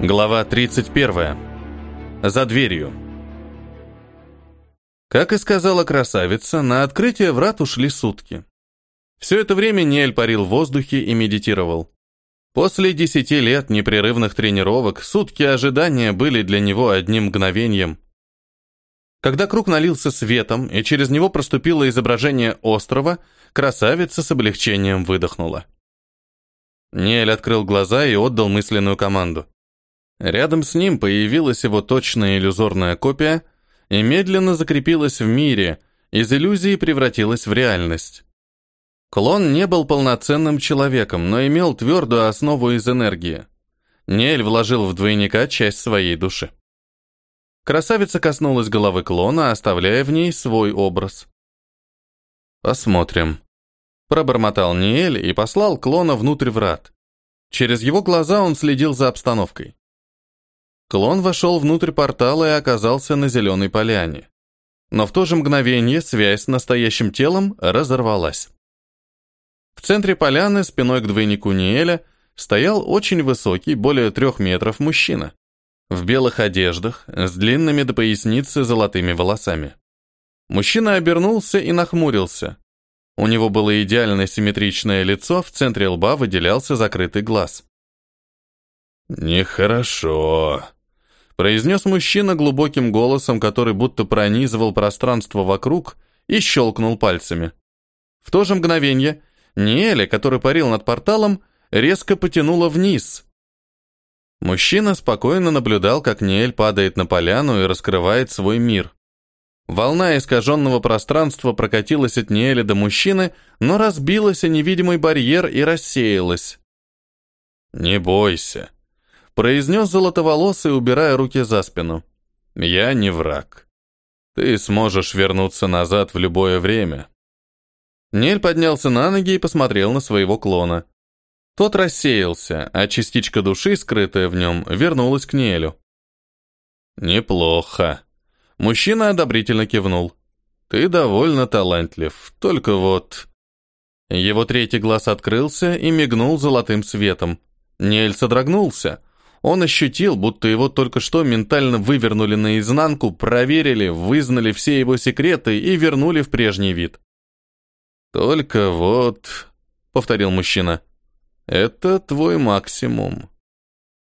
Глава 31. За дверью. Как и сказала красавица, на открытие врат ушли сутки. Все это время Нель парил в воздухе и медитировал. После десяти лет непрерывных тренировок сутки ожидания были для него одним мгновением. Когда круг налился светом, и через него проступило изображение острова, красавица с облегчением выдохнула. Нель открыл глаза и отдал мысленную команду. Рядом с ним появилась его точная иллюзорная копия и медленно закрепилась в мире, из иллюзии превратилась в реальность. Клон не был полноценным человеком, но имел твердую основу из энергии. Нель вложил в двойника часть своей души. Красавица коснулась головы клона, оставляя в ней свой образ. «Посмотрим», — пробормотал Ниэль и послал клона внутрь врат. Через его глаза он следил за обстановкой. Клон вошел внутрь портала и оказался на зеленой поляне. Но в то же мгновение связь с настоящим телом разорвалась. В центре поляны, спиной к двойнику Ниэля, стоял очень высокий, более трех метров мужчина. В белых одеждах, с длинными до поясницы золотыми волосами. Мужчина обернулся и нахмурился. У него было идеально симметричное лицо, в центре лба выделялся закрытый глаз. «Нехорошо», произнес мужчина глубоким голосом, который будто пронизывал пространство вокруг и щелкнул пальцами. В то же мгновение Ниэля, который парил над порталом, резко потянула вниз. Мужчина спокойно наблюдал, как Ниэль падает на поляну и раскрывает свой мир. Волна искаженного пространства прокатилась от Ниэля до мужчины, но разбилась о невидимый барьер и рассеялась. «Не бойся», произнес золотоволосый, убирая руки за спину. «Я не враг. Ты сможешь вернуться назад в любое время». Нель поднялся на ноги и посмотрел на своего клона. Тот рассеялся, а частичка души, скрытая в нем, вернулась к Нелю. «Неплохо». Мужчина одобрительно кивнул. «Ты довольно талантлив, только вот...» Его третий глаз открылся и мигнул золотым светом. Нель содрогнулся, он ощутил, будто его только что ментально вывернули наизнанку, проверили, вызнали все его секреты и вернули в прежний вид. «Только вот», — повторил мужчина, — «это твой максимум.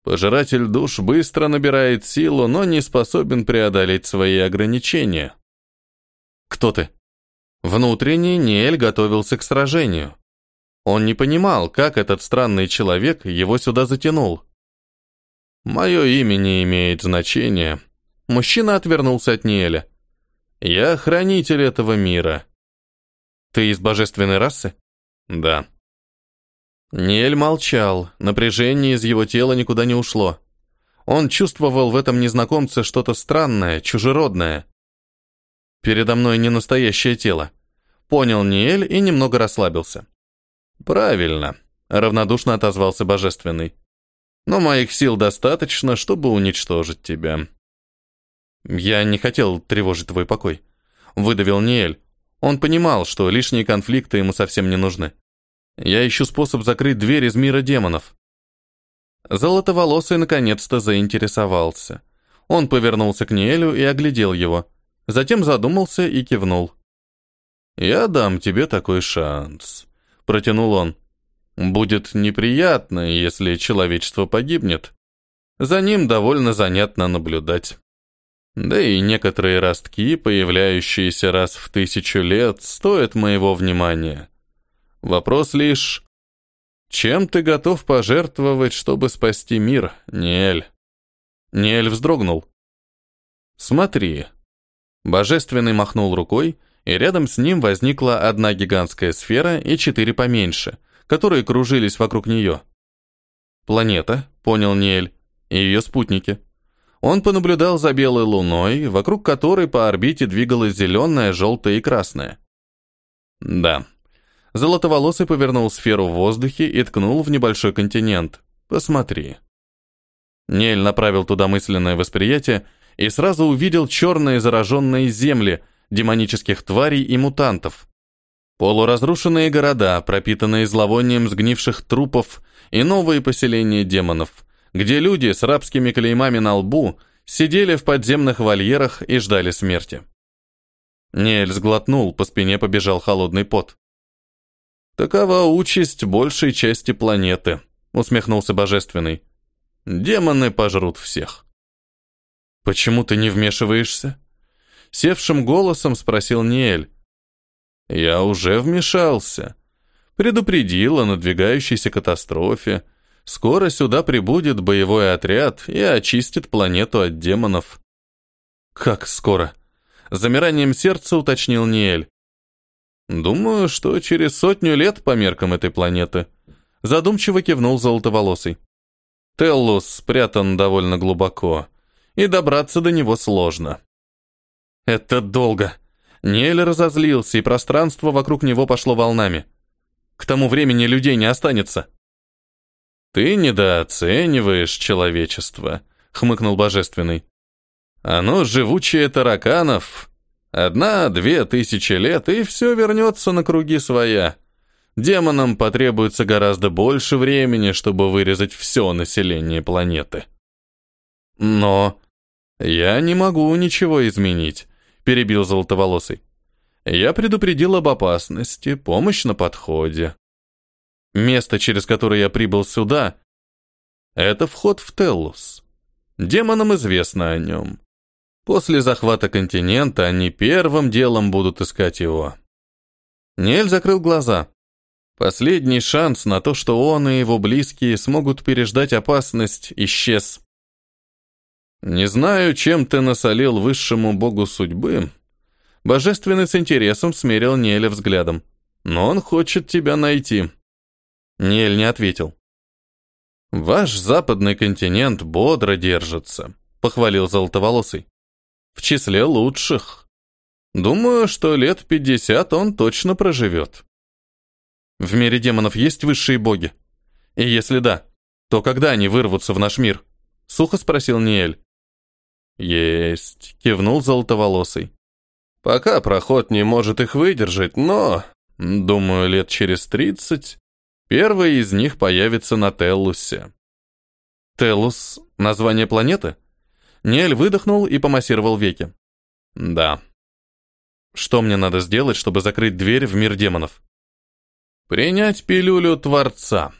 Пожиратель душ быстро набирает силу, но не способен преодолеть свои ограничения». «Кто ты?» Внутренний Ниэль готовился к сражению. Он не понимал, как этот странный человек его сюда затянул. Мое имя не имеет значения. Мужчина отвернулся от Ниэля. Я хранитель этого мира. Ты из божественной расы? Да. Ниэль молчал, напряжение из его тела никуда не ушло. Он чувствовал в этом незнакомце что-то странное, чужеродное. Передо мной не настоящее тело. Понял Ниэль и немного расслабился. Правильно, равнодушно отозвался божественный но моих сил достаточно, чтобы уничтожить тебя». «Я не хотел тревожить твой покой», — выдавил Ниэль. Он понимал, что лишние конфликты ему совсем не нужны. «Я ищу способ закрыть дверь из мира демонов». Золотоволосый наконец-то заинтересовался. Он повернулся к Ниэлю и оглядел его. Затем задумался и кивнул. «Я дам тебе такой шанс», — протянул он. Будет неприятно, если человечество погибнет. За ним довольно занятно наблюдать. Да и некоторые ростки, появляющиеся раз в тысячу лет, стоят моего внимания. Вопрос лишь, чем ты готов пожертвовать, чтобы спасти мир, Ниэль? Ниэль вздрогнул. Смотри. Божественный махнул рукой, и рядом с ним возникла одна гигантская сфера и четыре поменьше, которые кружились вокруг нее. Планета, понял Ниэль, и ее спутники. Он понаблюдал за белой луной, вокруг которой по орбите двигалась зеленая, желтая и красная. Да. Золотоволосый повернул сферу в воздухе и ткнул в небольшой континент. Посмотри. Нель направил туда мысленное восприятие и сразу увидел черные зараженные земли, демонических тварей и мутантов. Полуразрушенные города, пропитанные зловонием сгнивших трупов и новые поселения демонов, где люди с рабскими клеймами на лбу сидели в подземных вольерах и ждали смерти. Нель сглотнул, по спине побежал холодный пот. «Такова участь большей части планеты», — усмехнулся Божественный. «Демоны пожрут всех». «Почему ты не вмешиваешься?» Севшим голосом спросил Ниэль. «Я уже вмешался. Предупредил о надвигающейся катастрофе. Скоро сюда прибудет боевой отряд и очистит планету от демонов». «Как скоро?» Замиранием сердца уточнил Ниэль. «Думаю, что через сотню лет по меркам этой планеты», задумчиво кивнул Золотоволосый. Теллус спрятан довольно глубоко, и добраться до него сложно. Это долго. Нель разозлился, и пространство вокруг него пошло волнами. К тому времени людей не останется. «Ты недооцениваешь человечество», — хмыкнул Божественный. «Оно живучее тараканов. Одна-две тысячи лет, и все вернется на круги своя. Демонам потребуется гораздо больше времени, чтобы вырезать все население планеты». «Но я не могу ничего изменить перебил Золотоволосый. Я предупредил об опасности, помощь на подходе. Место, через которое я прибыл сюда, это вход в Теллус. Демонам известно о нем. После захвата континента они первым делом будут искать его. Нель закрыл глаза. Последний шанс на то, что он и его близкие смогут переждать опасность, исчез. Не знаю, чем ты насолил высшему богу судьбы. Божественный с интересом смерил Неля взглядом. Но он хочет тебя найти. Нель не ответил. Ваш западный континент бодро держится, похвалил Золотоволосый. В числе лучших. Думаю, что лет пятьдесят он точно проживет. В мире демонов есть высшие боги? И если да, то когда они вырвутся в наш мир? Сухо спросил Ниэль. «Есть», — кивнул Золотоволосый. «Пока проход не может их выдержать, но, думаю, лет через тридцать первый из них появится на Теллусе». «Теллус — название планеты?» Нель выдохнул и помассировал веки. «Да». «Что мне надо сделать, чтобы закрыть дверь в мир демонов?» «Принять пилюлю Творца».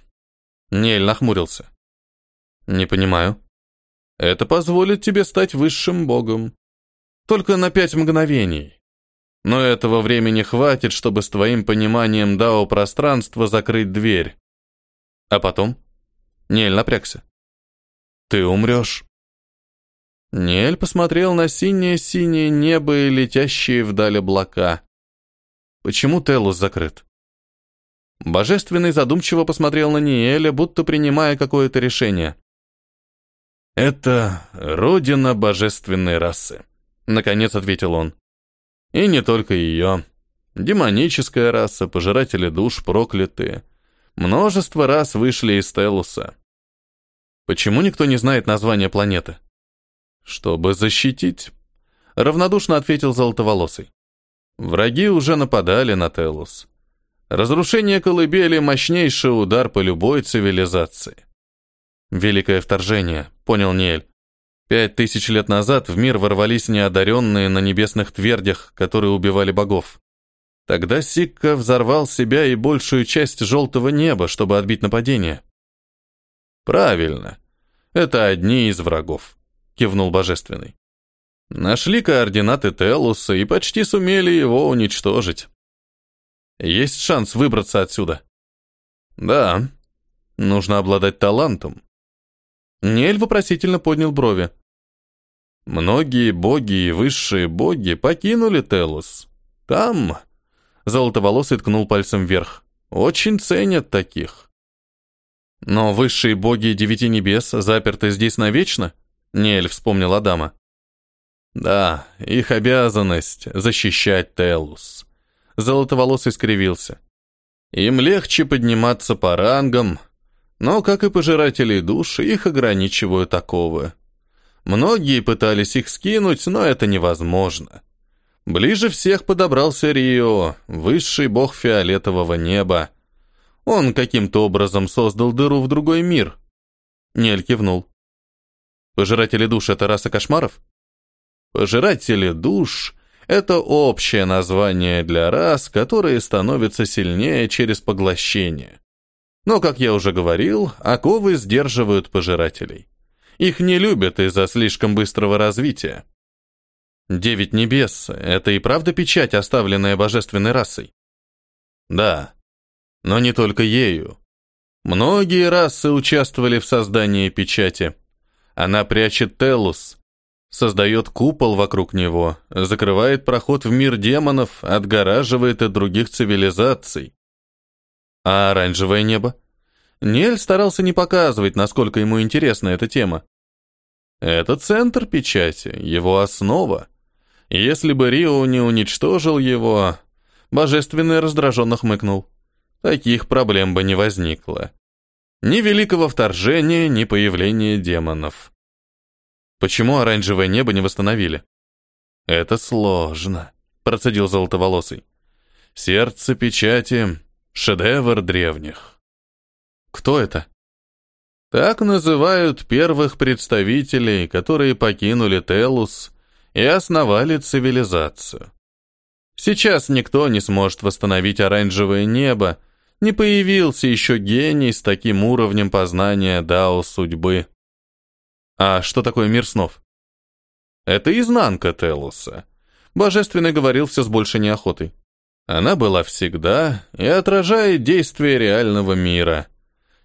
Нель нахмурился. «Не понимаю». Это позволит тебе стать высшим богом. Только на пять мгновений. Но этого времени хватит, чтобы с твоим пониманием дао пространства закрыть дверь. А потом? Нель напрягся. Ты умрешь. Нель посмотрел на синее-синее небо и летящие вдаль облака. Почему Телус закрыт? Божественный задумчиво посмотрел на Ниэля, будто принимая какое-то решение. «Это родина божественной расы», — наконец ответил он. «И не только ее. Демоническая раса, пожиратели душ, проклятые. Множество рас вышли из Телуса. Почему никто не знает название планеты?» «Чтобы защитить», — равнодушно ответил Золотоволосый. «Враги уже нападали на Телус. Разрушение колыбели — мощнейший удар по любой цивилизации. Великое вторжение, понял Ниэль. Пять тысяч лет назад в мир ворвались неодаренные на небесных твердях, которые убивали богов. Тогда Сикка взорвал себя и большую часть желтого неба, чтобы отбить нападение. Правильно. Это одни из врагов, кивнул Божественный. Нашли координаты Телуса и почти сумели его уничтожить. Есть шанс выбраться отсюда. Да. Нужно обладать талантом. Нель вопросительно поднял брови. Многие боги и высшие боги покинули Телус. Там, золотоволосый ткнул пальцем вверх, очень ценят таких. Но высшие боги девяти небес заперты здесь навечно? Нель вспомнил Адама. Да, их обязанность защищать Телус. Золотоволосый скривился. Им легче подниматься по рангам, но, как и пожиратели душ, их ограничивают оковы. Многие пытались их скинуть, но это невозможно. Ближе всех подобрался Рио, высший бог фиолетового неба. Он каким-то образом создал дыру в другой мир. Нель кивнул. Пожиратели душ — это раса кошмаров? Пожиратели душ — это общее название для рас, которые становятся сильнее через поглощение. Но, как я уже говорил, оковы сдерживают пожирателей. Их не любят из-за слишком быстрого развития. Девять небес — это и правда печать, оставленная божественной расой? Да, но не только ею. Многие расы участвовали в создании печати. Она прячет Телус, создает купол вокруг него, закрывает проход в мир демонов, отгораживает от других цивилизаций. А оранжевое небо? Нель старался не показывать, насколько ему интересна эта тема. Это центр печати, его основа. Если бы Рио не уничтожил его, Божественный раздраженно хмыкнул. Таких проблем бы не возникло. Ни великого вторжения, ни появления демонов. Почему оранжевое небо не восстановили? Это сложно, процедил золотоволосый. Сердце печати — шедевр древних. Кто это? Так называют первых представителей, которые покинули Телус и основали цивилизацию. Сейчас никто не сможет восстановить оранжевое небо, не появился еще гений с таким уровнем познания Дао судьбы. А что такое мир снов? Это изнанка Телуса. Божественный говорил все с большей неохотой. Она была всегда и отражает действия реального мира.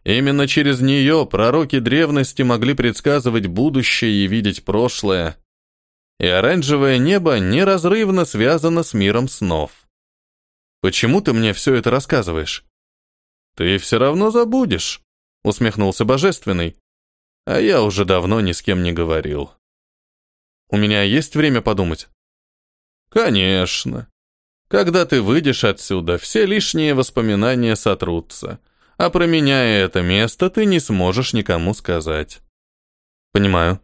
Именно через нее пророки древности могли предсказывать будущее и видеть прошлое и оранжевое небо неразрывно связано с миром снов. Почему ты мне все это рассказываешь? Ты все равно забудешь, усмехнулся Божественный. А я уже давно ни с кем не говорил. У меня есть время подумать? Конечно. Когда ты выйдешь отсюда, все лишние воспоминания сотрутся, а про меня и это место ты не сможешь никому сказать. Понимаю.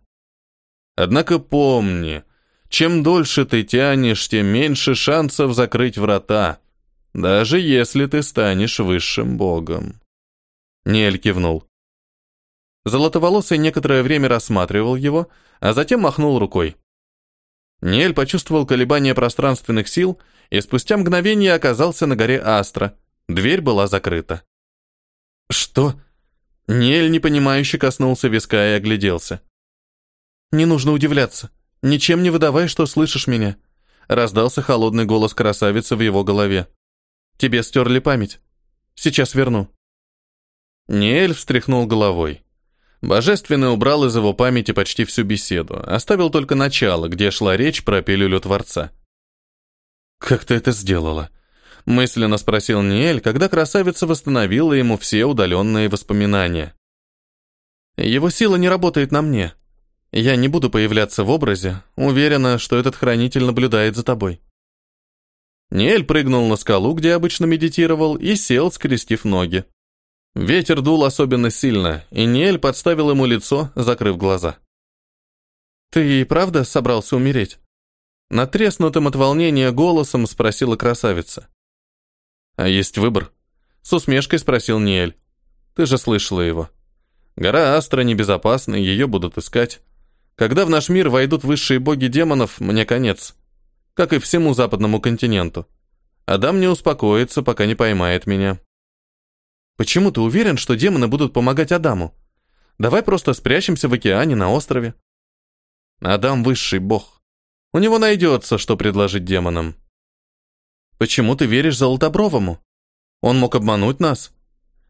Однако помни, чем дольше ты тянешь, тем меньше шансов закрыть врата, даже если ты станешь высшим богом. Нель кивнул. Золотоволосый некоторое время рассматривал его, а затем махнул рукой. Нель почувствовал колебания пространственных сил и спустя мгновение оказался на горе Астра. Дверь была закрыта. «Что?» Нель непонимающе коснулся виска и огляделся. Не нужно удивляться. Ничем не выдавай, что слышишь меня. Раздался холодный голос красавицы в его голове. Тебе стерли память. Сейчас верну. Ниэль встряхнул головой. Божественный убрал из его памяти почти всю беседу, оставил только начало, где шла речь про пилюлю Творца. «Как ты это сделала?» — мысленно спросил Ниэль, когда красавица восстановила ему все удаленные воспоминания. «Его сила не работает на мне. Я не буду появляться в образе, уверена, что этот хранитель наблюдает за тобой. Ниэль прыгнул на скалу, где обычно медитировал, и сел, скрестив ноги. Ветер дул особенно сильно, и Ниэль подставил ему лицо, закрыв глаза. «Ты и правда собрался умереть?» Натреснутым от волнения голосом спросила красавица. «А есть выбор?» С усмешкой спросил Ниэль. «Ты же слышала его. Гора Астра небезопасна, ее будут искать. Когда в наш мир войдут высшие боги демонов, мне конец. Как и всему западному континенту. Адам не успокоится, пока не поймает меня. Почему ты уверен, что демоны будут помогать Адаму? Давай просто спрячемся в океане на острове. Адам высший бог. У него найдется, что предложить демонам. Почему ты веришь Золотобровому? Он мог обмануть нас.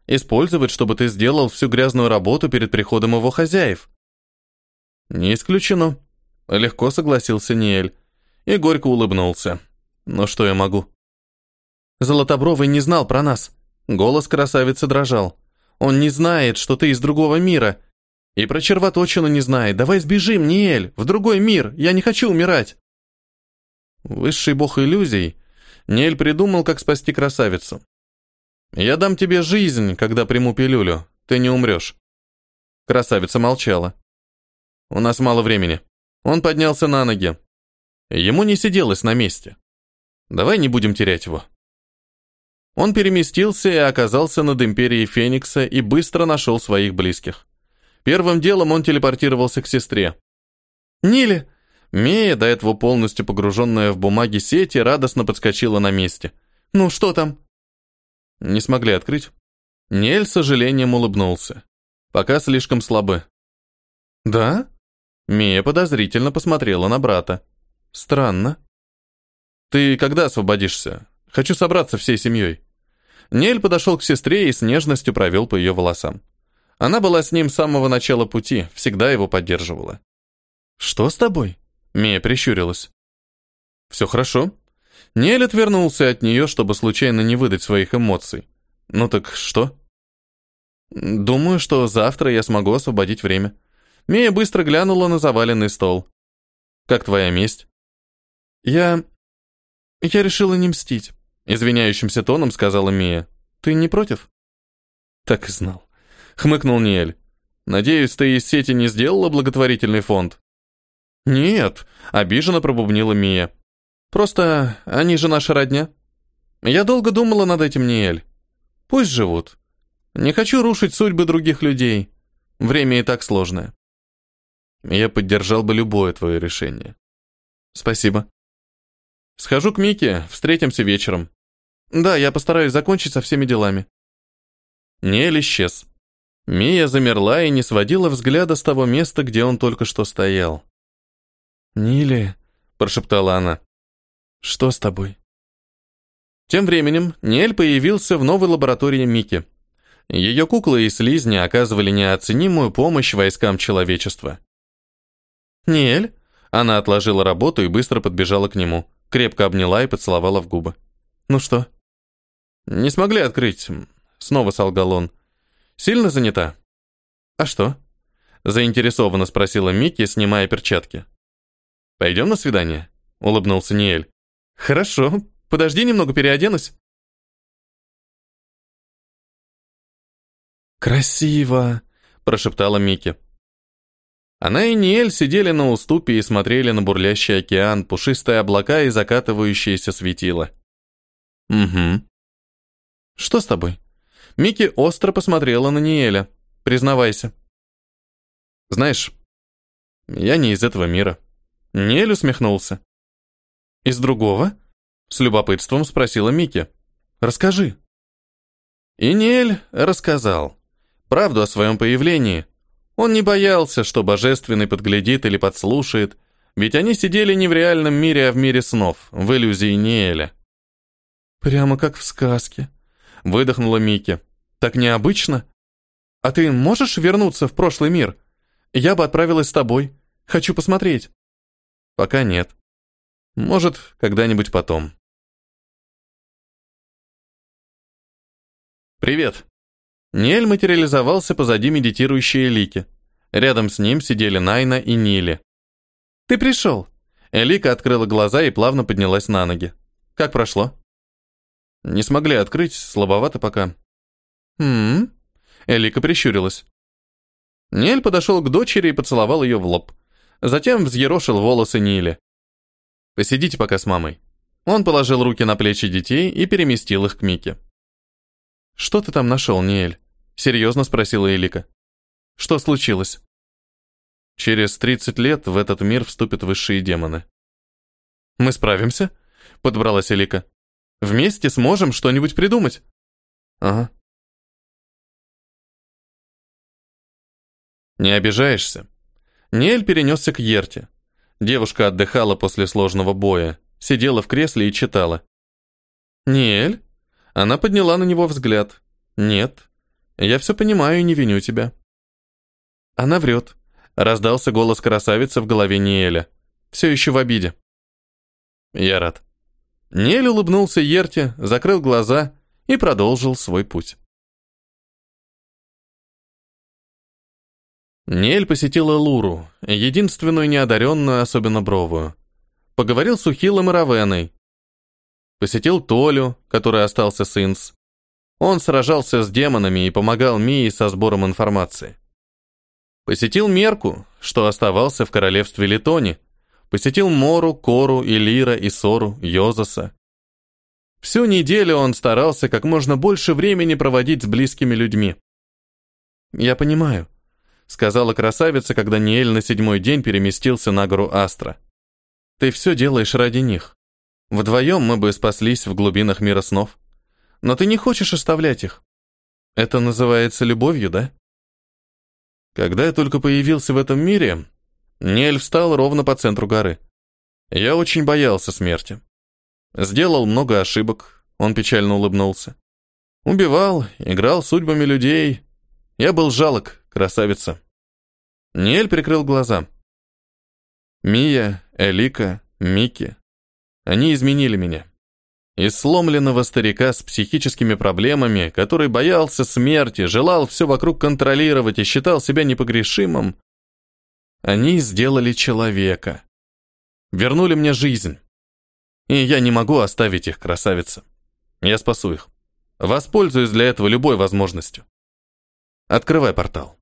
Использовать, чтобы ты сделал всю грязную работу перед приходом его хозяев. «Не исключено», — легко согласился Ниэль и горько улыбнулся. «Но что я могу?» Золотобровый не знал про нас. Голос красавицы дрожал. «Он не знает, что ты из другого мира. И про червоточину не знает. Давай сбежим, Ниэль, в другой мир. Я не хочу умирать». Высший бог иллюзий, Ниэль придумал, как спасти красавицу. «Я дам тебе жизнь, когда приму пилюлю. Ты не умрешь». Красавица молчала. У нас мало времени. Он поднялся на ноги. Ему не сиделось на месте. Давай не будем терять его. Он переместился и оказался над империей Феникса и быстро нашел своих близких. Первым делом он телепортировался к сестре. «Ниле!» Мия, до этого полностью погруженная в бумаги сети, радостно подскочила на месте. «Ну, что там?» Не смогли открыть. Нель с сожалением улыбнулся. Пока слишком слабы. «Да?» Мия подозрительно посмотрела на брата. «Странно». «Ты когда освободишься? Хочу собраться всей семьей». Нель подошел к сестре и с нежностью провел по ее волосам. Она была с ним с самого начала пути, всегда его поддерживала. «Что с тобой?» Мия прищурилась. «Все хорошо». Нель отвернулся от нее, чтобы случайно не выдать своих эмоций. «Ну так что?» «Думаю, что завтра я смогу освободить время». Мия быстро глянула на заваленный стол. «Как твоя месть?» «Я... я решила не мстить», — извиняющимся тоном сказала Мия. «Ты не против?» «Так и знал», — хмыкнул Ниэль. «Надеюсь, ты из сети не сделала благотворительный фонд?» «Нет», — обиженно пробубнила Мия. «Просто они же наша родня. Я долго думала над этим, Ниэль. Пусть живут. Не хочу рушить судьбы других людей. Время и так сложное». Я поддержал бы любое твое решение. Спасибо. Схожу к Мике, встретимся вечером. Да, я постараюсь закончить со всеми делами. Нель исчез. Мия замерла и не сводила взгляда с того места, где он только что стоял. «Нили», — прошептала она, — «что с тобой?» Тем временем Нель появился в новой лаборатории Мики. Ее куклы и слизни оказывали неоценимую помощь войскам человечества. «Нель?» Она отложила работу и быстро подбежала к нему, крепко обняла и поцеловала в губы. «Ну что?» «Не смогли открыть», — снова солгал он. «Сильно занята?» «А что?» — заинтересованно спросила Микки, снимая перчатки. «Пойдем на свидание?» — улыбнулся Ниэль. «Хорошо. Подожди, немного переоденусь». «Красиво!» — прошептала Микки. Она и Ниэль сидели на уступе и смотрели на бурлящий океан, пушистые облака и закатывающиеся светила. «Угу». «Что с тобой?» Микки остро посмотрела на Ниэля. «Признавайся». «Знаешь, я не из этого мира». Ниэль усмехнулся. «Из другого?» С любопытством спросила Микки. «Расскажи». И Ниэль рассказал. Правду о своем появлении. Он не боялся, что Божественный подглядит или подслушает, ведь они сидели не в реальном мире, а в мире снов, в иллюзии Ниэля. «Прямо как в сказке», — выдохнула Микки. «Так необычно. А ты можешь вернуться в прошлый мир? Я бы отправилась с тобой. Хочу посмотреть». «Пока нет. Может, когда-нибудь потом». «Привет», Нель материализовался позади медитирующей Элики. Рядом с ним сидели Найна и Нили. «Ты пришел!» Элика открыла глаза и плавно поднялась на ноги. «Как прошло?» «Не смогли открыть, слабовато пока». «Хм...» Элика прищурилась. Нель подошел к дочери и поцеловал ее в лоб. Затем взъерошил волосы Нили. «Посидите пока с мамой». Он положил руки на плечи детей и переместил их к Мике. «Что ты там нашел, Ниэль?» Серьезно спросила Элика. Что случилось? Через 30 лет в этот мир вступят высшие демоны. Мы справимся? Подбралась Элика. Вместе сможем что-нибудь придумать. Ага. Не обижаешься? Нель перенесся к Ерте. Девушка отдыхала после сложного боя, сидела в кресле и читала. «Нель?» Она подняла на него взгляд. «Нет, я все понимаю и не виню тебя». Она врет. Раздался голос красавицы в голове Ниэля. Все еще в обиде. Я рад. Ниэль улыбнулся Ерте, закрыл глаза и продолжил свой путь. Ниэль посетила Луру, единственную неодаренную, особенно бровую. Поговорил с Ухилом и Равеной. Посетил Толю, который остался с Инс. Он сражался с демонами и помогал Мии со сбором информации. Посетил Мерку, что оставался в королевстве Литони. Посетил Мору, Кору, Илира, Исору, Йозаса. Всю неделю он старался как можно больше времени проводить с близкими людьми. Я понимаю. сказала красавица, когда Ниэль на седьмой день переместился на гору Астра. Ты все делаешь ради них. Вдвоем мы бы спаслись в глубинах мира снов. Но ты не хочешь оставлять их. Это называется любовью, да? Когда я только появился в этом мире, Нель встал ровно по центру горы. Я очень боялся смерти. Сделал много ошибок, он печально улыбнулся. Убивал, играл судьбами людей. Я был жалок, красавица. Ниэль прикрыл глаза. Мия, Элика, Мики. Они изменили меня. Из сломленного старика с психическими проблемами, который боялся смерти, желал все вокруг контролировать и считал себя непогрешимым, они сделали человека. Вернули мне жизнь. И я не могу оставить их, красавица. Я спасу их. Воспользуюсь для этого любой возможностью. Открывай портал.